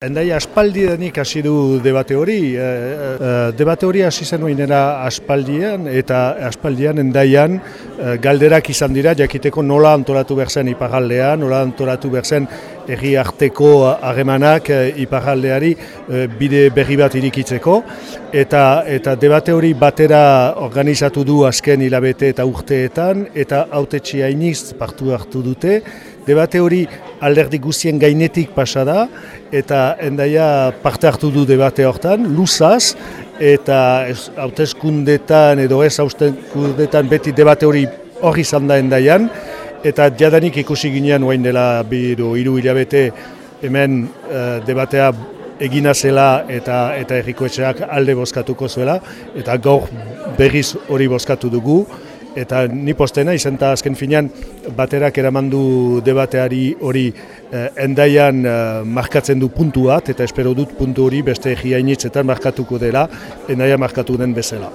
Endai aspaldidanik hasi du debate hori, e, e, debate hori hasi zenuinera aspaldian eta aspaldian endaian e, galderak izan dira jakiteko nola antolatu behar zen iparaldean, nola antolatu behar zen erri arteko harremanak iparaldeari bide berri bat irikitzeko eta, eta debate hori batera organizatu du azken hilabete eta urteetan eta haute iniz partu hartu dute. Debate hori alderdi guztien gainetik pasa da eta endaia parte hartu du debate hortan, luzaz, eta hautezkundetan edo ez hautezkundetan beti debate hori hori izan da endaian, eta jadanik ikusi ginean oain dela biru hiru hilabete hemen uh, debatea egina zela eta eta errikoetxeak alde bozkatuko zuela, eta gaur berriz hori bozkatu dugu, eta ni postena izan eta azken finean baterak eramandu debateari hori eh, endaian eh, markatzen du puntu bat eta espero dut puntu hori beste egia markatuko dela endaia markatu den bezala.